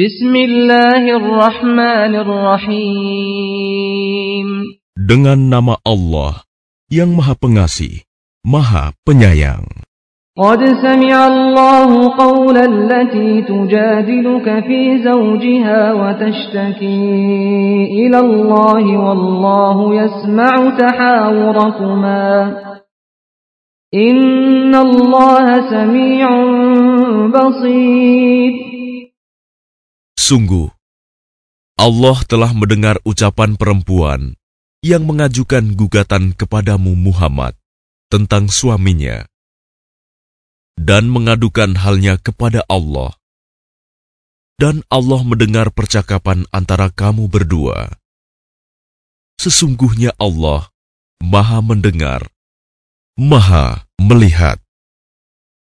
Bismillahirrahmanirrahim. Dengan nama Allah yang Maha Pengasih, Maha Penyayang. قد سمع الله قول التي تجادلك في زوجها وتشتكي إلى الله والله يسمع تحاوركما إن الله سميع بصير Sungguh, Allah telah mendengar ucapan perempuan yang mengajukan gugatan kepadamu Muhammad tentang suaminya dan mengadukan halnya kepada Allah. Dan Allah mendengar percakapan antara kamu berdua. Sesungguhnya Allah Maha mendengar, Maha melihat.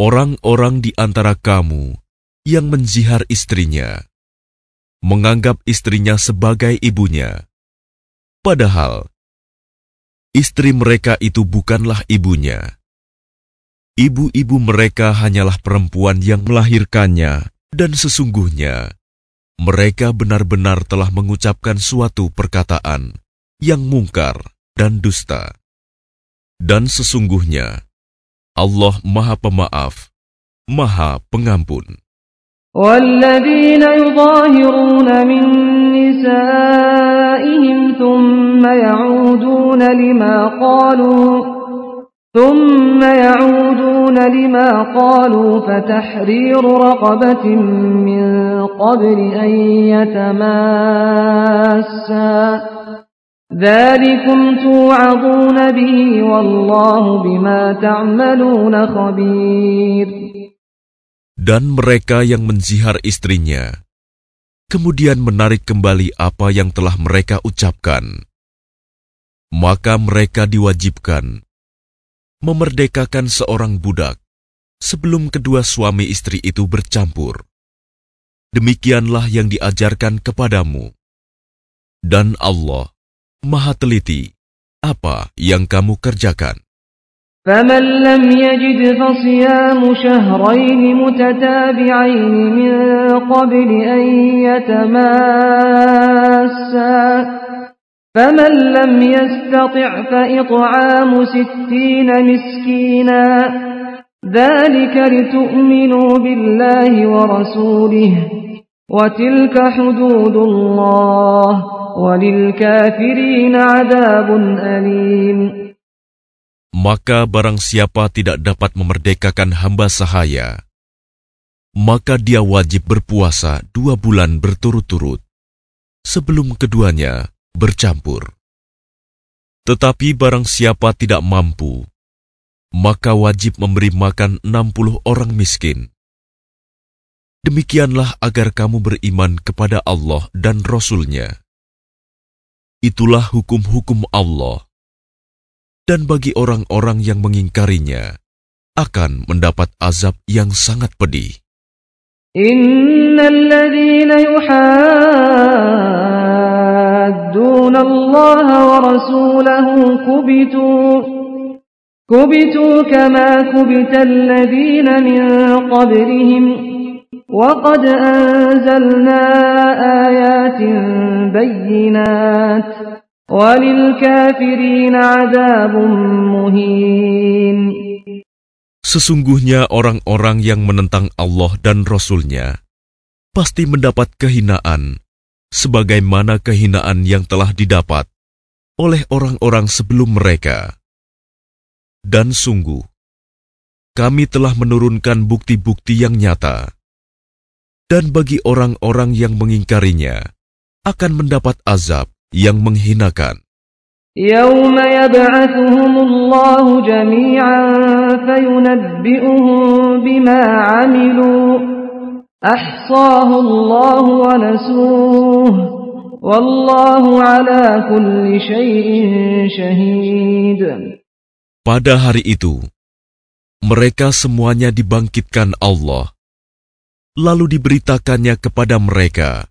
Orang-orang di antara kamu yang menzihar istrinya, menganggap istrinya sebagai ibunya, padahal istri mereka itu bukanlah ibunya. Ibu-ibu mereka hanyalah perempuan yang melahirkannya, dan sesungguhnya mereka benar-benar telah mengucapkan suatu perkataan yang mungkar dan dusta. Dan sesungguhnya Allah Maha Pemaaf, Maha Pengampun. والذين يظاهرون من نسائهم ثم يعودون لما قالوا ثم يعودون لما قالوا فتحرير رقبة من قبل أن يتماسا ذلكم توعظون به والله بما تعملون خبير Dan mereka yang menzihar istrinya, kemudian menarik kembali apa yang telah mereka ucapkan. Maka mereka diwajibkan memerdekakan seorang budak sebelum kedua suami istri itu bercampur. Demikianlah yang diajarkan kepadamu. Dan Allah Maha teliti apa yang kamu kerjakan. فمن لم يجد فصيام شهرين متتابعين من قبل أن يتماسا فمن لم يستطع فإطعام ستين مسكينا ذلك لتؤمنوا بالله ورسوله وتلك حدود الله Maka barang siapa tidak dapat memerdekakan hamba sahaya, maka dia wajib berpuasa dua bulan berturut-turut sebelum keduanya bercampur. Tetapi barang siapa tidak mampu, maka wajib memberi makan 60 orang miskin. Demikianlah agar kamu beriman kepada Allah dan Rasul-Nya. Itulah hukum-hukum Allah. Dan bagi orang-orang yang mengingkarinya, akan mendapat azab yang sangat pedih. Innalladzina yuhaddun Allah wa rasulahu kubitu kubitu kama kubita alladzina min qablihim wa qad anzalna ayatin بينات وللكافرين عذاب مهين Sesungguhnya orang-orang yang menentang Allah dan Rasul-Nya pasti mendapat kehinaan, sebagaimana kehinaan yang telah didapat oleh orang-orang sebelum mereka. Dan sungguh, kami telah menurunkan bukti-bukti yang nyata. Dan bagi orang-orang yang mengingkarinya, akan mendapat azab yang menghinakan. يوم يبعثهم الله جميعا فينبئهم بما عملوا أحصاه الله ونسوه والله على كل شيء شهيد Pada hari itu, mereka semuanya dibangkitkan Allah, lalu diberitakannya kepada mereka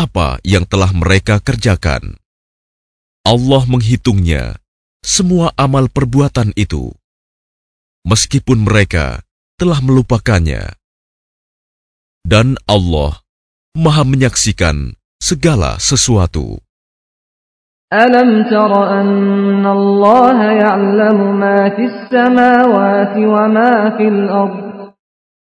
apa yang telah mereka kerjakan. Allah menghitungnya semua amal perbuatan itu, meskipun mereka telah melupakannya. Dan Allah Maha menyaksikan segala sesuatu. ألم تر أن الله يعلم ما في السماوات وما في الأرض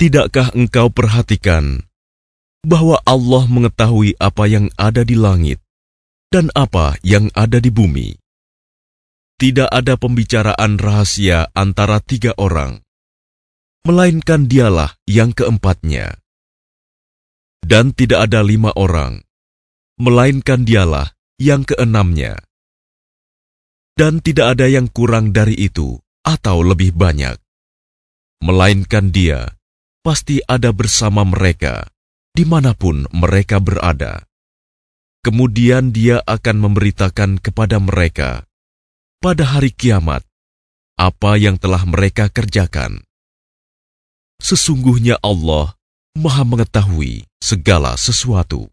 Tidakkah engkau perhatikan bahwa Allah mengetahui apa yang ada di langit dan apa yang ada di bumi? Tidak ada pembicaraan rahasia antara tiga orang, melainkan dialah yang keempatnya. Dan tidak ada lima orang, melainkan dialah yang keenamnya dan tidak ada yang kurang dari itu atau lebih banyak, melainkan dia pasti ada bersama mereka di mana pun mereka berada. Kemudian dia akan memberitakan kepada mereka pada hari kiamat apa yang telah mereka kerjakan. Sesungguhnya Allah Maha mengetahui segala sesuatu.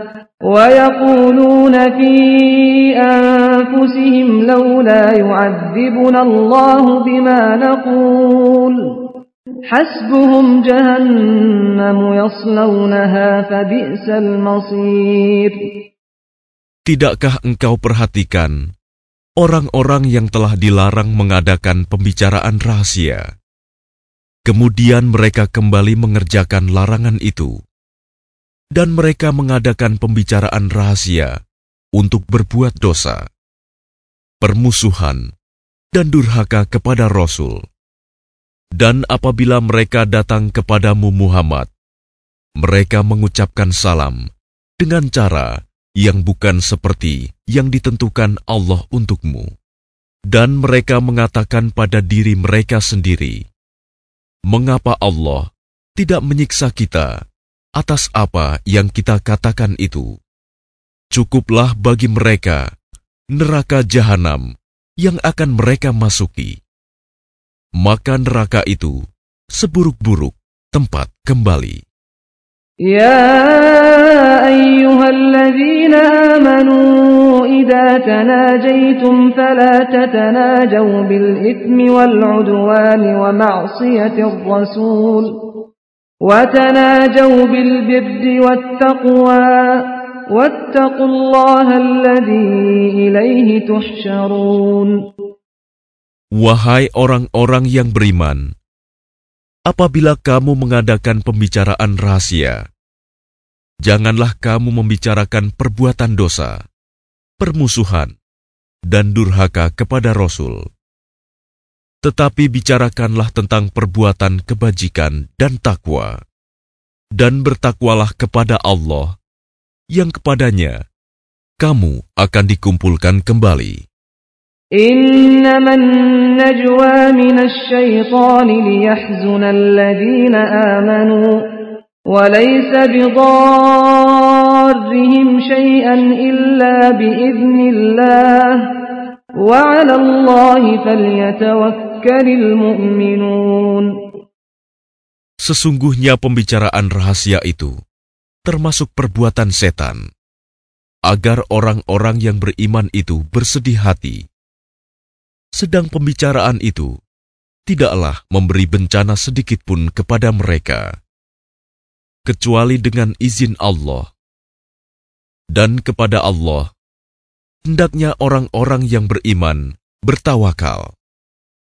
ويقولون في أنفسهم لولا يعذبنا الله بما نقول حسبهم جهنم يصلونها فبئس المصير Tidakkah engkau perhatikan orang-orang yang telah dilarang mengadakan pembicaraan rahasia? Kemudian mereka kembali mengerjakan larangan itu dan mereka mengadakan pembicaraan rahasia untuk berbuat dosa, permusuhan, dan durhaka kepada Rasul. Dan apabila mereka datang kepadamu Muhammad, mereka mengucapkan salam dengan cara yang bukan seperti yang ditentukan Allah untukmu. Dan mereka mengatakan pada diri mereka sendiri, "Mengapa Allah tidak menyiksa kita?" atas apa yang kita katakan itu. Cukuplah bagi mereka neraka jahanam yang akan mereka masuki. Maka neraka itu seburuk-buruk tempat kembali. Ya ayyuhalladzina amanu idza tanajaitum fala tatanajaw bil ithmi wal udwani wa ma'siyatir rasul. وتناجوا بالبر والتقوى واتقوا الله الذي إليه تحشرون Wahai orang-orang yang beriman, apabila kamu mengadakan pembicaraan rahasia, janganlah kamu membicarakan perbuatan dosa, permusuhan, dan durhaka kepada Rasul. Tetapi bicarakanlah tentang perbuatan kebajikan dan takwa, dan bertakwalah kepada Allah, yang kepadanya kamu akan dikumpulkan kembali. إنما النجوى من الشيطان ليحزن الذين آمنوا وليس بضارهم شيئا إلا بإذن الله وعلى الله فليتوكل المؤمنون Sesungguhnya pembicaraan rahasia itu termasuk perbuatan setan. agar orang-orang yang beriman itu bersedih hati. Sedang pembicaraan itu tidaklah memberi bencana sedikit pun kepada mereka, kecuali dengan izin Allah. Dan kepada Allah, hendaknya orang-orang yang beriman bertawakal.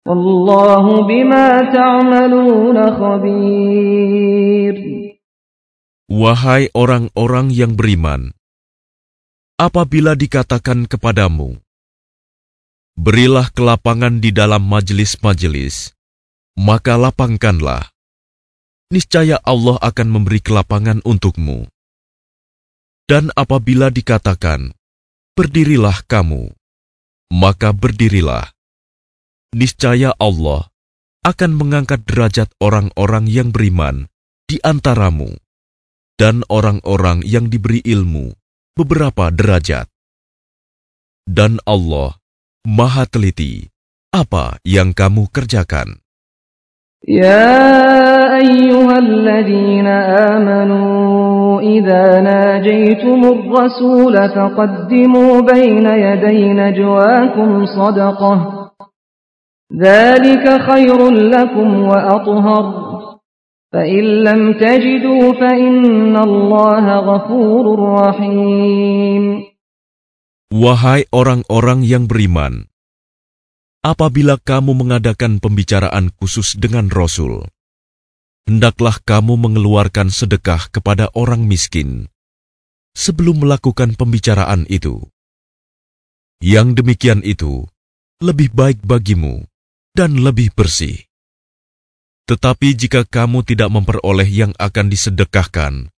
Wallahu bima ta'maluna. Wahai orang-orang yang beriman, apabila dikatakan kepadamu, Berilah kelapangan di dalam majelis-majelis, maka lapangkanlah. Niscaya Allah akan memberi kelapangan untukmu. Dan apabila dikatakan, Berdirilah kamu, maka berdirilah niscaya Allah akan mengangkat derajat orang-orang yang beriman di antaramu dan orang-orang yang diberi ilmu beberapa derajat. Dan Allah maha teliti apa yang kamu kerjakan. Ya ayyuhalladzina amanu idza najaitumur rasul faqaddimu baina yadayna jawakum shadaqah ذلك خير لكم وأطهر فإن لم تجدوا فإن الله غفور رحيم Wahai orang-orang yang beriman, apabila kamu mengadakan pembicaraan khusus dengan Rasul, hendaklah kamu mengeluarkan sedekah kepada orang miskin sebelum melakukan pembicaraan itu. Yang demikian itu lebih baik bagimu dan lebih bersih. Tetapi jika kamu tidak memperoleh yang akan disedekahkan,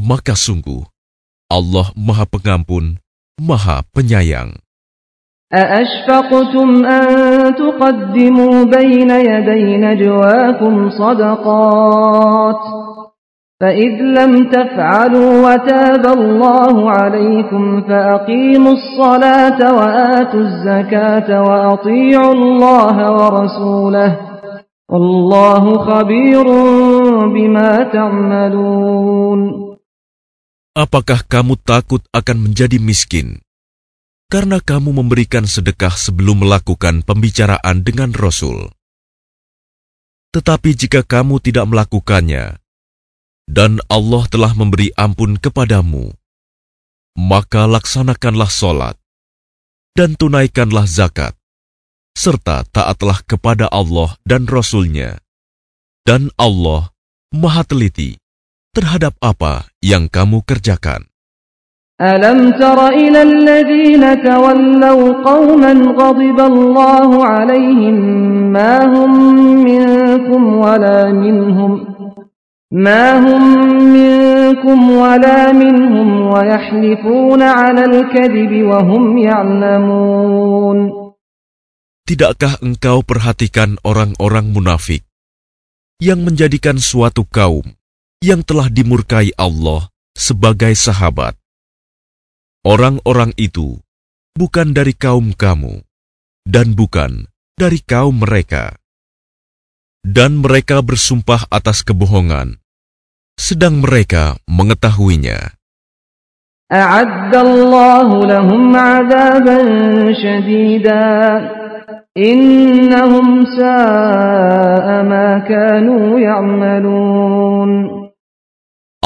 maka sungguh Allah Maha Pengampun, Maha Penyayang. أأشفقتم أن تقدموا بين يدي نجواكم صدقات فإذ لم تفعلوا وتاب الله عليكم فأقيموا الصلاة وآتوا الزكاة وأطيعوا الله ورسوله والله خبير بما تعملون Apakah kamu takut akan menjadi miskin karena kamu memberikan sedekah sebelum melakukan pembicaraan dengan Rasul? Tetapi jika kamu tidak melakukannya, dan Allah telah memberi ampun kepadamu, maka laksanakanlah solat dan tunaikanlah zakat, serta taatlah kepada Allah dan Rasul-Nya. Dan Allah Maha Teliti terhadap apa yang kamu kerjakan. ألم تر إلى الذين تولوا قوما غضب الله عليهم ما هم منكم ولا منهم ما هم منكم ولا منهم ويحلفون على الكذب وهم يعلمون Tidakkah engkau perhatikan orang-orang munafik yang menjadikan suatu kaum yang telah dimurkai Allah sebagai sahabat? Orang-orang itu bukan dari kaum kamu dan bukan dari kaum mereka. Dan mereka bersumpah atas kebohongan, sedang mereka mengetahuinya. أعد الله لهم عذابا شديدا إنهم ساء ما كانوا يعملون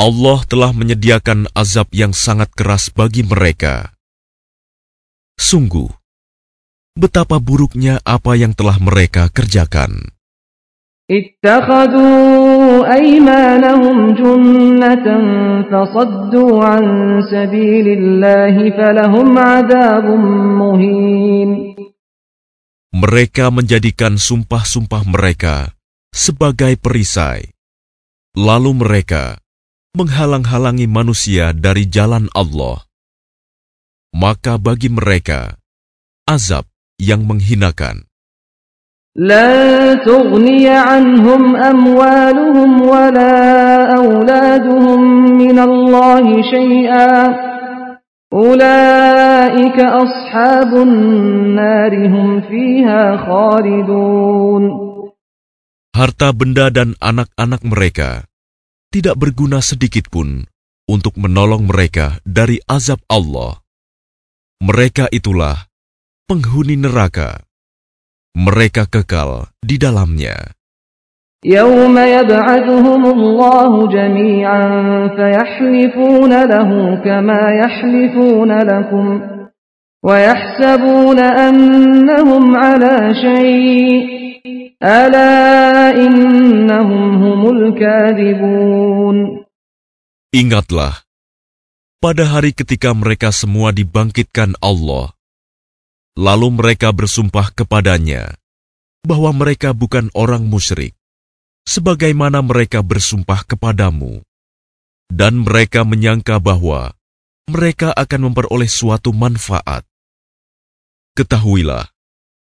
Allah telah menyediakan azab yang sangat keras bagi mereka. Sungguh, betapa buruknya apa yang telah mereka kerjakan. اتخذوا أيمانهم جنة فصدوا عن سبيل الله فلهم عذاب مهين Mereka menjadikan sumpah-sumpah mereka sebagai perisai. Lalu mereka menghalang-halangi manusia dari jalan Allah. Maka bagi mereka, azab yang menghinakan. لن تغني عنهم أموالهم ولا أولادهم من الله شيئا أولئك أصحاب النار هم فيها خالدون Harta benda dan anak-anak mereka tidak berguna sedikit pun untuk menolong mereka dari azab Allah. Mereka itulah penghuni neraka. Mereka kekal di dalamnya. يوم يبعثهم الله جميعا فيحلفون له كما يحلفون لكم ويحسبون أنهم على شيء ألا إنهم هم الكاذبون Ingatlah, pada hari ketika mereka semua dibangkitkan Allah, lalu mereka bersumpah kepadanya bahwa mereka bukan orang musyrik, sebagaimana mereka bersumpah kepadamu, dan mereka menyangka bahwa mereka akan memperoleh suatu manfaat. Ketahuilah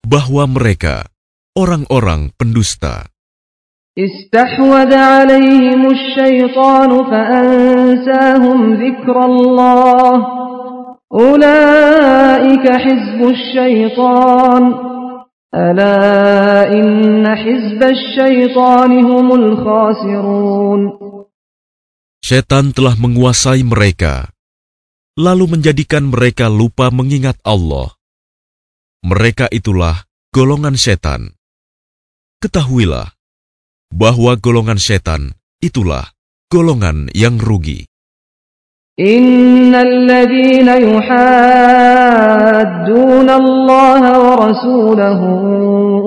bahwa mereka orang-orang pendusta. استحوذ عليهم الشيطان فأنساهم ذكر الله أولئك حزب الشيطان ألا إن حزب الشيطان هم الخاسرون Setan telah menguasai mereka, lalu menjadikan mereka lupa mengingat Allah. Mereka itulah golongan setan. Ketahuilah bahwa golongan setan itulah golongan yang rugi. إن الذين يحادون الله ورسوله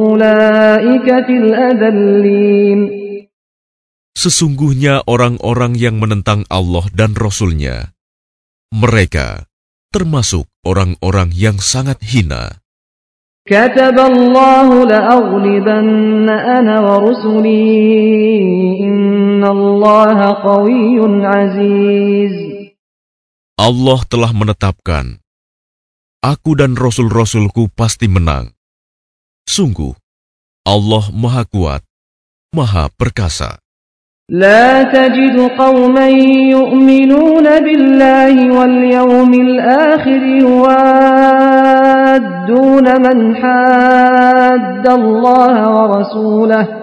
أولئك في الأذلين Sesungguhnya orang-orang yang menentang Allah dan Rasul-Nya, mereka termasuk orang-orang yang sangat hina. كتب الله لأغلبن أنا ورسلي إن الله قوي عزيز Allah telah menetapkan, Aku dan Rasul-Rasulku pasti menang. Sungguh, Allah Maha Kuat, Maha Perkasa. لا تجد قوما يؤمنون بالله واليوم الآخر يوادون من حاد الله ورسوله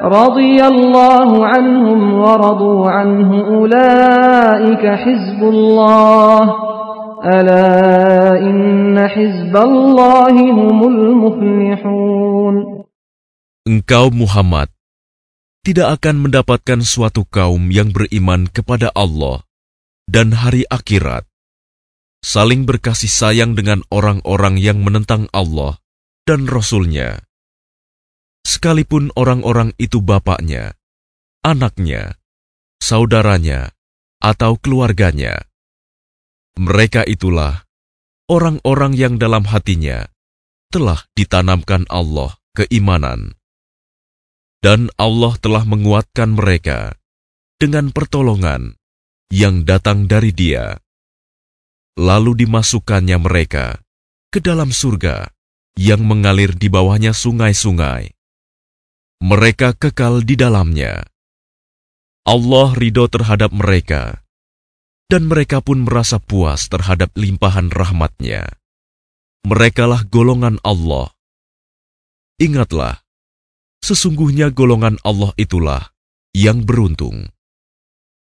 رضي الله عنهم ورضوا عنه أولئك حزب الله ألا إن حزب الله هم المفلحون Engkau Muhammad tidak akan mendapatkan suatu kaum yang beriman kepada Allah dan hari akhirat, saling berkasih sayang dengan orang-orang yang menentang Allah dan Rasulnya. Sekalipun orang-orang itu bapaknya, anaknya, saudaranya, atau keluarganya. Mereka itulah orang-orang yang dalam hatinya telah ditanamkan Allah keimanan. Dan Allah telah menguatkan mereka dengan pertolongan yang datang dari Dia. Lalu dimasukkannya mereka ke dalam surga yang mengalir di bawahnya sungai-sungai. Mereka kekal di dalamnya. Allah ridho terhadap mereka, dan mereka pun merasa puas terhadap limpahan rahmatnya. Merekalah golongan Allah. Ingatlah, sesungguhnya golongan Allah itulah yang beruntung.